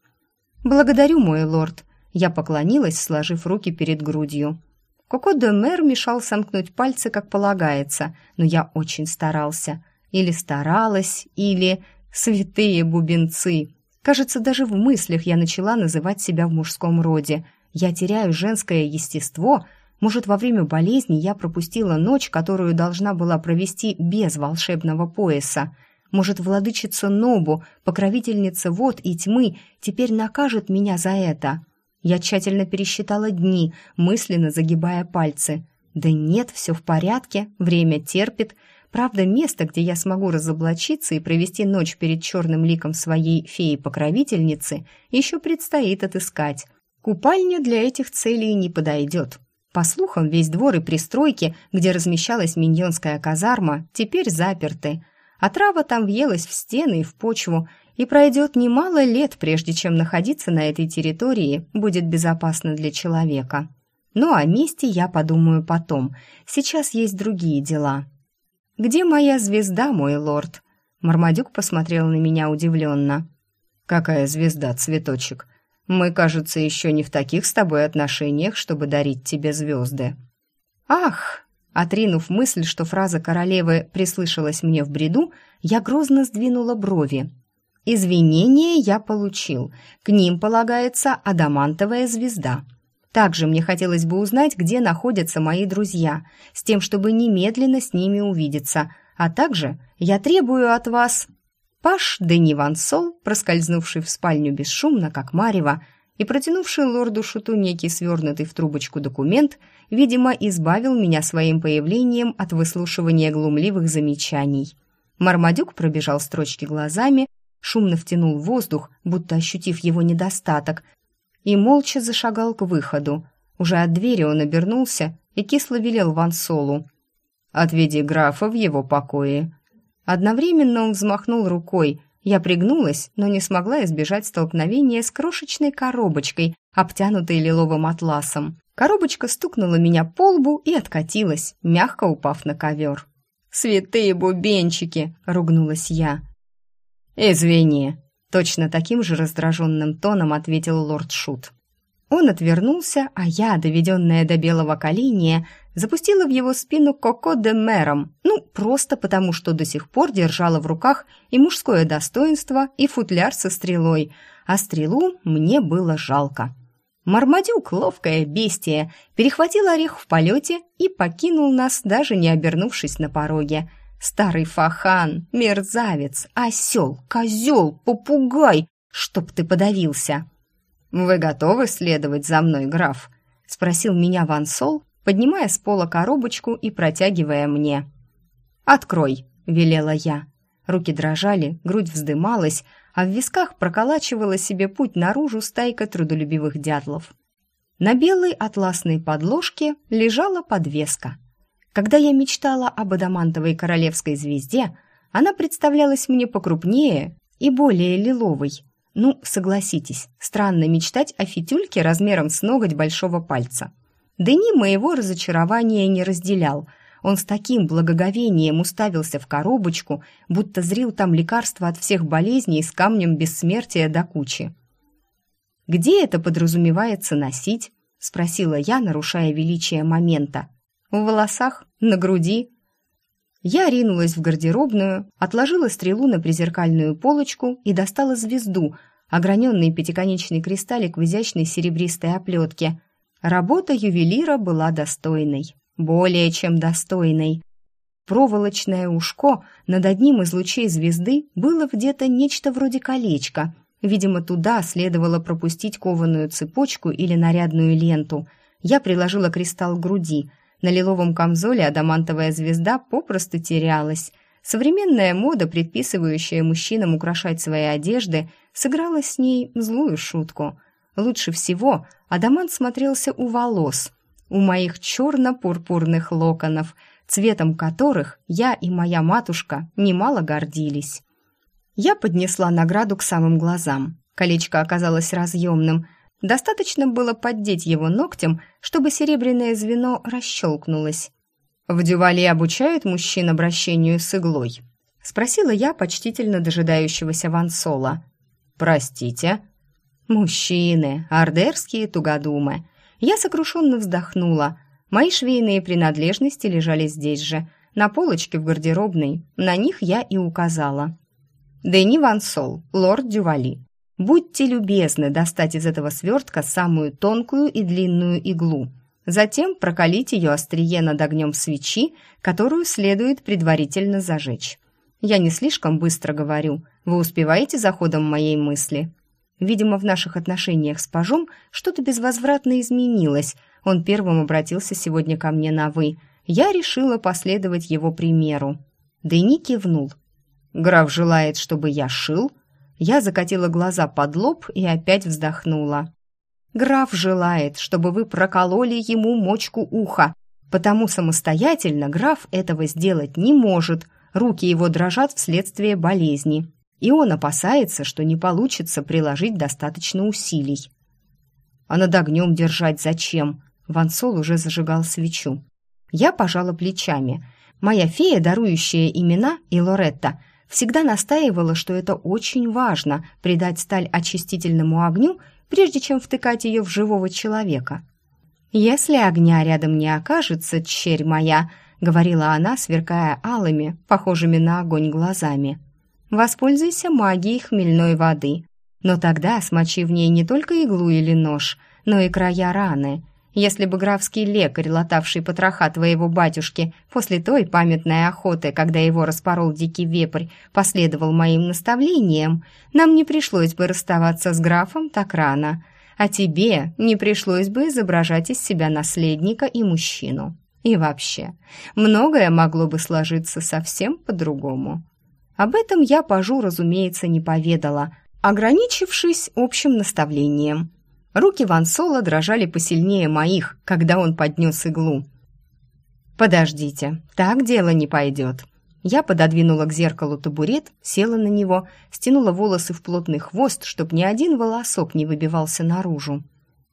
«Благодарю, мой лорд», — я поклонилась, сложив руки перед грудью. Коко де Мэр мешал сомкнуть пальцы, как полагается, но я очень старался. Или старалась, или... Святые бубенцы! Кажется, даже в мыслях я начала называть себя в мужском роде. Я теряю женское естество. Может, во время болезни я пропустила ночь, которую должна была провести без волшебного пояса. Может, владычица Нобу, покровительница вод и тьмы, теперь накажет меня за это. Я тщательно пересчитала дни, мысленно загибая пальцы. Да нет, все в порядке, время терпит, Правда, место, где я смогу разоблачиться и провести ночь перед черным ликом своей феи-покровительницы, еще предстоит отыскать. Купальня для этих целей не подойдет. По слухам, весь двор и пристройки, где размещалась миньонская казарма, теперь заперты, а трава там въелась в стены и в почву, и пройдет немало лет, прежде чем находиться на этой территории будет безопасно для человека. Ну, о месте я подумаю потом. Сейчас есть другие дела. «Где моя звезда, мой лорд?» Мармадюк посмотрел на меня удивленно. «Какая звезда, цветочек? Мы, кажется, еще не в таких с тобой отношениях, чтобы дарить тебе звезды». «Ах!» Отринув мысль, что фраза королевы прислышалась мне в бреду, я грозно сдвинула брови. «Извинения я получил. К ним полагается адамантовая звезда. Также мне хотелось бы узнать, где находятся мои друзья, с тем, чтобы немедленно с ними увидеться. А также я требую от вас...» Паш Дени Ван Сол, проскользнувший в спальню бесшумно, как марево, и протянувший лорду Шуту некий свернутый в трубочку документ, видимо, избавил меня своим появлением от выслушивания глумливых замечаний. Мармадюк пробежал строчки глазами, шумно втянул воздух, будто ощутив его недостаток, и молча зашагал к выходу. Уже от двери он обернулся и кисло велел Ван Солу. Отведи графа в его покое». Одновременно он взмахнул рукой. Я пригнулась, но не смогла избежать столкновения с крошечной коробочкой, обтянутой лиловым атласом. Коробочка стукнула меня по лбу и откатилась, мягко упав на ковер. «Святые бубенчики!» — ругнулась я. «Извини», — точно таким же раздраженным тоном ответил лорд Шут. Он отвернулся, а я, доведенная до белого коления, запустила в его спину Коко де Мером, ну, просто потому, что до сих пор держала в руках и мужское достоинство, и футляр со стрелой, а стрелу мне было жалко. Мармадюк, ловкое бестие, перехватил орех в полете и покинул нас, даже не обернувшись на пороге. Старый фахан, мерзавец, осел, козел, попугай, чтоб ты подавился. «Вы готовы следовать за мной, граф?» — спросил меня Ван Сол, поднимая с пола коробочку и протягивая мне. «Открой», — велела я. Руки дрожали, грудь вздымалась, а в висках проколачивала себе путь наружу стайка трудолюбивых дятлов. На белой атласной подложке лежала подвеска. Когда я мечтала об адамантовой королевской звезде, она представлялась мне покрупнее и более лиловой — ну, согласитесь, странно мечтать о фитюльке размером с ноготь большого пальца. Дени моего разочарования не разделял. Он с таким благоговением уставился в коробочку, будто зрил там лекарство от всех болезней с камнем бессмертия до кучи. «Где это подразумевается носить?» — спросила я, нарушая величие момента. «В волосах? На груди?» Я ринулась в гардеробную, отложила стрелу на призеркальную полочку и достала звезду, ограненный пятиконечный кристаллик в изящной серебристой оплетке. Работа ювелира была достойной, более чем достойной. Проволочное ушко над одним из лучей звезды было где-то нечто вроде колечка. Видимо, туда следовало пропустить кованую цепочку или нарядную ленту. Я приложила кристалл к груди — на лиловом камзоле адамантовая звезда попросту терялась. Современная мода, предписывающая мужчинам украшать свои одежды, сыграла с ней злую шутку. Лучше всего адамант смотрелся у волос, у моих черно-пурпурных локонов, цветом которых я и моя матушка немало гордились. Я поднесла награду к самым глазам. Колечко оказалось разъемным, Достаточно было поддеть его ногтем, чтобы серебряное звено расщелкнулось. «В дювале обучают мужчин обращению с иглой?» — спросила я почтительно дожидающегося Вансола. «Простите?» «Мужчины, ордерские тугодумы». Я сокрушенно вздохнула. Мои швейные принадлежности лежали здесь же, на полочке в гардеробной. На них я и указала. «Дени Вансол, лорд Дювали, Будьте любезны достать из этого свертка самую тонкую и длинную иглу. Затем прокалить ее острие над огнем свечи, которую следует предварительно зажечь. Я не слишком быстро говорю. Вы успеваете за ходом моей мысли? Видимо, в наших отношениях с пажом что-то безвозвратно изменилось. Он первым обратился сегодня ко мне на «вы». Я решила последовать его примеру. Дэни кивнул. «Граф желает, чтобы я шил?» Я закатила глаза под лоб и опять вздохнула. «Граф желает, чтобы вы прокололи ему мочку уха, потому самостоятельно граф этого сделать не может, руки его дрожат вследствие болезни, и он опасается, что не получится приложить достаточно усилий. А над огнем держать зачем? Вансол уже зажигал свечу. Я пожала плечами. Моя фея, дарующая имена, и Лоретта – всегда настаивала, что это очень важно – придать сталь очистительному огню, прежде чем втыкать ее в живого человека. «Если огня рядом не окажется, черь моя», — говорила она, сверкая алыми, похожими на огонь глазами, «воспользуйся магией хмельной воды. Но тогда смочи в ней не только иглу или нож, но и края раны, если бы графский лекарь, латавший потроха твоего батюшки после той памятной охоты, когда его распорол дикий вепрь, последовал моим наставлениям, нам не пришлось бы расставаться с графом так рано, а тебе не пришлось бы изображать из себя наследника и мужчину. И вообще, многое могло бы сложиться совсем по-другому. Об этом я пажу, разумеется, не поведала, ограничившись общим наставлением – Руки Ван Соло дрожали посильнее моих, когда он поднес иглу. «Подождите, так дело не пойдет». Я пододвинула к зеркалу табурет, села на него, стянула волосы в плотный хвост, чтоб ни один волосок не выбивался наружу.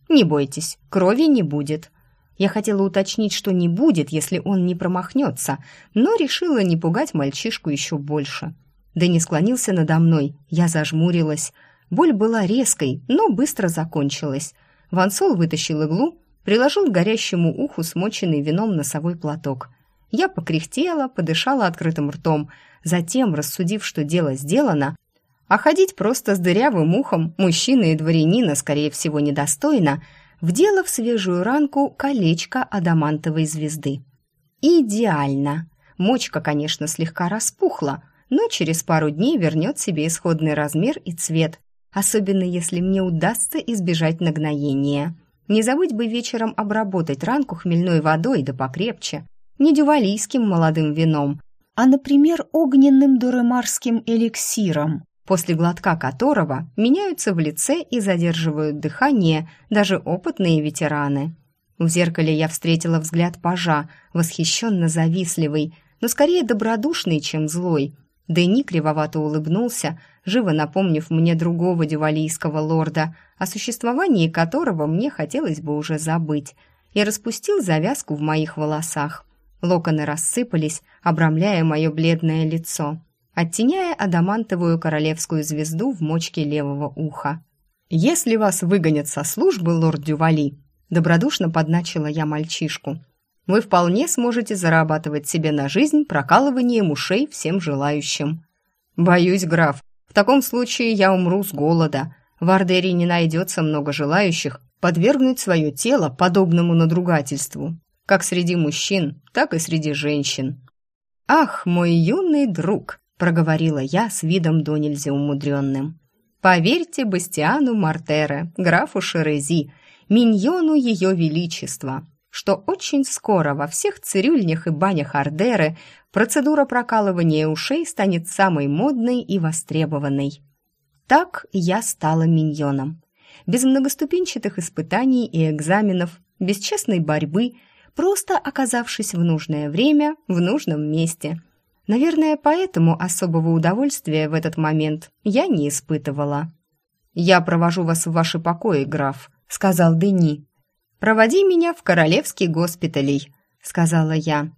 «Не бойтесь, крови не будет». Я хотела уточнить, что не будет, если он не промахнется, но решила не пугать мальчишку еще больше. Дэнни склонился надо мной, я зажмурилась. Боль была резкой, но быстро закончилась. Вансол вытащил иглу, приложил к горящему уху смоченный вином носовой платок. Я покряхтела, подышала открытым ртом. Затем, рассудив, что дело сделано, а ходить просто с дырявым ухом мужчина и дворянина, скорее всего, недостойно, вдела в свежую ранку колечко адамантовой звезды. Идеально! Мочка, конечно, слегка распухла, но через пару дней вернет себе исходный размер и цвет, особенно если мне удастся избежать нагноения. Не забыть бы вечером обработать ранку хмельной водой да покрепче не дювалийским молодым вином, а, например, огненным дуремарским эликсиром, после глотка которого меняются в лице и задерживают дыхание даже опытные ветераны. В зеркале я встретила взгляд пажа, восхищенно завистливый, но скорее добродушный, чем злой. Дени кривовато улыбнулся, живо напомнив мне другого дювалийского лорда, о существовании которого мне хотелось бы уже забыть, и распустил завязку в моих волосах. Локоны рассыпались, обрамляя мое бледное лицо, оттеняя адамантовую королевскую звезду в мочке левого уха. «Если вас выгонят со службы, лорд Дювали», добродушно подначила я мальчишку, «вы вполне сможете зарабатывать себе на жизнь прокалыванием ушей всем желающим». «Боюсь, граф, в таком случае я умру с голода. В Ардере не найдется много желающих подвергнуть свое тело подобному надругательству как среди мужчин, так и среди женщин. «Ах, мой юный друг!» — проговорила я с видом до нельзя умудренным. «Поверьте Бастиану Мартере, графу Шерези, миньону Ее Величества, что очень скоро во всех цирюльнях и банях Ардеры процедура прокалывания ушей станет самой модной и востребованной. Так я стала миньоном. Без многоступенчатых испытаний и экзаменов, без честной борьбы — просто оказавшись в нужное время в нужном месте. Наверное, поэтому особого удовольствия в этот момент я не испытывала. «Я провожу вас в ваши покои, граф», — сказал Дени. «Проводи меня в королевский госпиталей», — сказала я.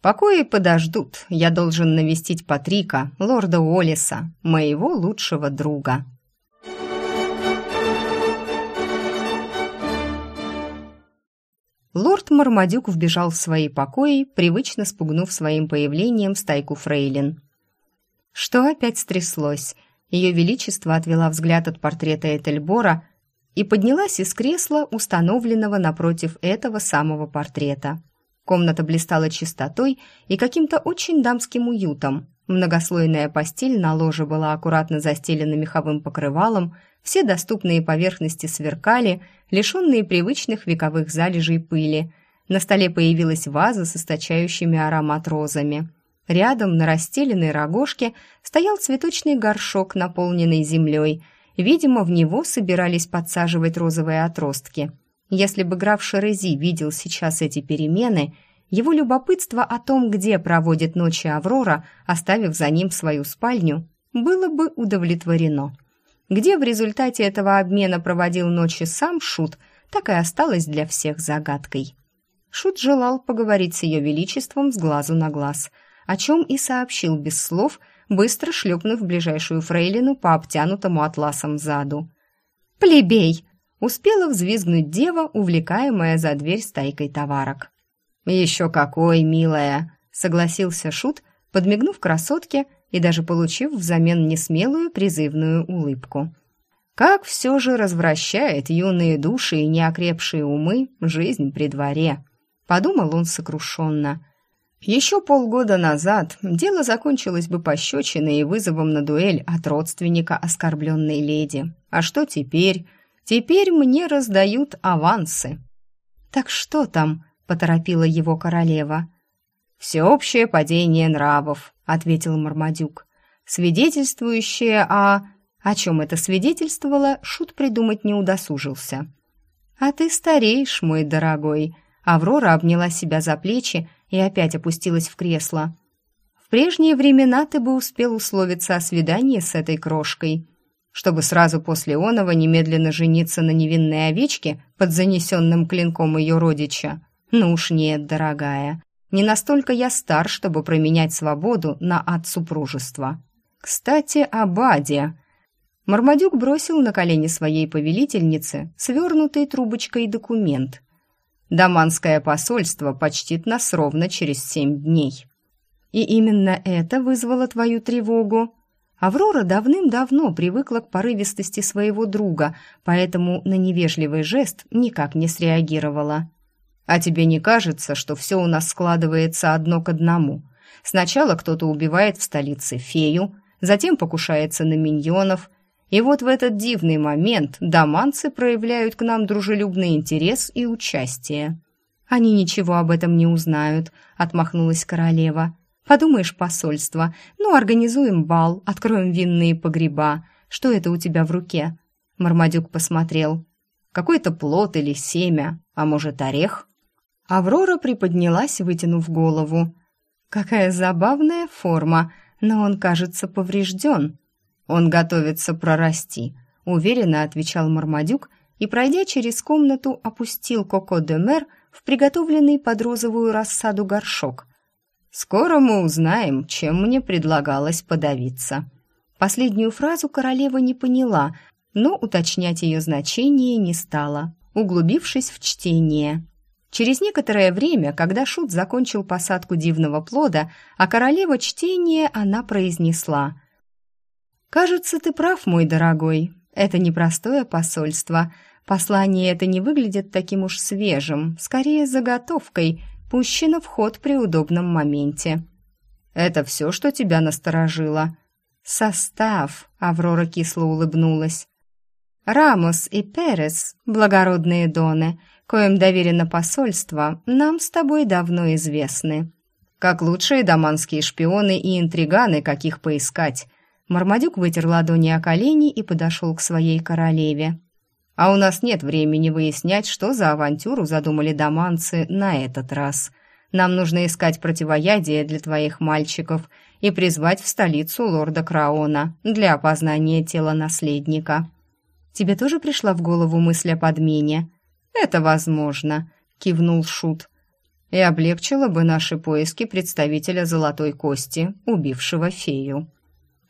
«Покои подождут. Я должен навестить Патрика, лорда Уоллеса, моего лучшего друга». Лорд Мармадюк вбежал в свои покои, привычно спугнув своим появлением стайку фрейлин. Что опять стряслось? Ее Величество отвела взгляд от портрета Этельбора и поднялась из кресла, установленного напротив этого самого портрета. Комната блистала чистотой и каким-то очень дамским уютом. Многослойная постель на ложе была аккуратно застелена меховым покрывалом, все доступные поверхности сверкали, лишенные привычных вековых залежей пыли. На столе появилась ваза с источающими аромат розами. Рядом на расстеленной рогожке стоял цветочный горшок, наполненный землей. Видимо, в него собирались подсаживать розовые отростки. Если бы граф Шерези видел сейчас эти перемены, его любопытство о том, где проводит ночи Аврора, оставив за ним свою спальню, было бы удовлетворено. Где в результате этого обмена проводил ночи сам Шут, так и осталось для всех загадкой. Шут желал поговорить с ее величеством с глазу на глаз, о чем и сообщил без слов, быстро шлепнув ближайшую фрейлину по обтянутому атласом заду. «Плебей!» — успела взвизгнуть дева, увлекаемая за дверь стайкой товарок. «Еще какой, милая!» — согласился Шут, подмигнув красотке и даже получив взамен несмелую призывную улыбку. Как все же развращает юные души и неокрепшие умы жизнь при дворе, подумал он сокрушенно. Еще полгода назад дело закончилось бы пощечиной и вызовом на дуэль от родственника оскорбленной леди. А что теперь? Теперь мне раздают авансы. «Так что там?» — поторопила его королева. «Всеобщее падение нравов», — ответил Мармадюк. «Свидетельствующее о...» О чем это свидетельствовало, Шут придумать не удосужился. «А ты стареешь, мой дорогой», — Аврора обняла себя за плечи и опять опустилась в кресло. В прежние времена ты бы успел условиться о свидании с этой крошкой, чтобы сразу после оного немедленно жениться на невинной овечке под занесенным клинком ее родича. Ну уж нет, дорогая, не настолько я стар, чтобы променять свободу на ад супружества. Кстати, об аде. Мармадюк бросил на колени своей повелительницы свернутый трубочкой документ. Даманское посольство почтит нас ровно через семь дней. И именно это вызвало твою тревогу. Аврора давным-давно привыкла к порывистости своего друга, поэтому на невежливый жест никак не среагировала. А тебе не кажется, что все у нас складывается одно к одному? Сначала кто-то убивает в столице фею, затем покушается на миньонов, и вот в этот дивный момент даманцы проявляют к нам дружелюбный интерес и участие. Они ничего об этом не узнают, отмахнулась королева. Подумаешь, посольство. Ну, организуем бал, откроем винные погреба. Что это у тебя в руке? Мармадюк посмотрел. Какой-то плод или семя, а может, орех? Аврора приподнялась, вытянув голову. «Какая забавная форма, но он, кажется, поврежден. Он готовится прорасти», — уверенно отвечал Мармадюк и, пройдя через комнату, опустил Коко де Мер в приготовленный под розовую рассаду горшок. «Скоро мы узнаем, чем мне предлагалось подавиться». Последнюю фразу королева не поняла, но уточнять ее значение не стала, углубившись в чтение. Через некоторое время, когда Шут закончил посадку дивного плода, а королева чтение, она произнесла. «Кажется, ты прав, мой дорогой. Это непростое посольство. Послание это не выглядит таким уж свежим, скорее заготовкой, пущено в ход при удобном моменте». «Это все, что тебя насторожило?» «Состав», — Аврора кисло улыбнулась. «Рамос и Перес, благородные доны», — коим доверено посольство, нам с тобой давно известны. Как лучшие даманские шпионы и интриганы, каких поискать. Мармадюк вытер ладони о колени и подошел к своей королеве. А у нас нет времени выяснять, что за авантюру задумали даманцы на этот раз. Нам нужно искать противоядие для твоих мальчиков и призвать в столицу лорда Краона для опознания тела наследника. Тебе тоже пришла в голову мысль о подмене? «Это возможно», — кивнул Шут. «И облегчило бы наши поиски представителя золотой кости, убившего фею».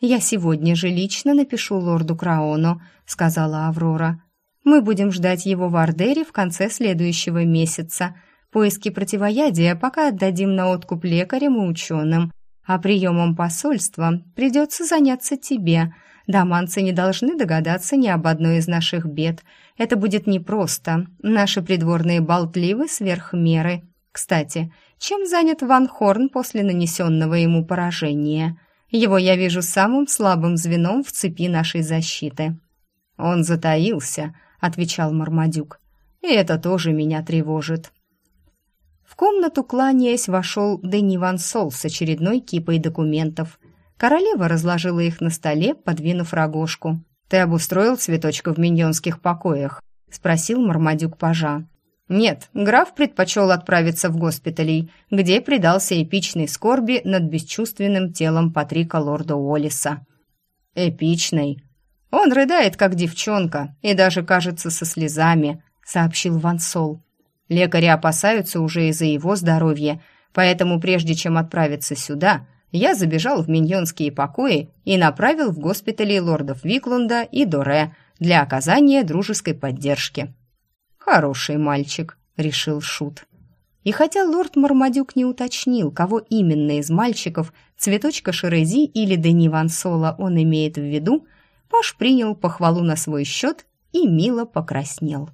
«Я сегодня же лично напишу лорду Краону», — сказала Аврора. «Мы будем ждать его в Ардере в конце следующего месяца. Поиски противоядия пока отдадим на откуп лекарям и ученым, а приемом посольства придется заняться тебе. Даманцы не должны догадаться ни об одной из наших бед, это будет непросто. Наши придворные болтливы сверх меры. Кстати, чем занят Ван Хорн после нанесенного ему поражения? Его я вижу самым слабым звеном в цепи нашей защиты. «Он затаился», — отвечал Мармадюк. «И это тоже меня тревожит». В комнату, кланяясь, вошел Дени Ван Сол с очередной кипой документов. Королева разложила их на столе, подвинув рогожку. «Ты обустроил цветочка в миньонских покоях?» — спросил Мармадюк пажа. «Нет, граф предпочел отправиться в госпиталей, где предался эпичной скорби над бесчувственным телом Патрика лорда Уоллиса». «Эпичной?» «Он рыдает, как девчонка, и даже, кажется, со слезами», — сообщил Ван Сол. «Лекари опасаются уже из-за его здоровья, поэтому прежде чем отправиться сюда, я забежал в миньонские покои и направил в госпитали лордов Виклунда и Доре для оказания дружеской поддержки. «Хороший мальчик», — решил Шут. И хотя лорд Мармадюк не уточнил, кого именно из мальчиков, цветочка Шерези или Дени Ван Соло он имеет в виду, Паш принял похвалу на свой счет и мило покраснел.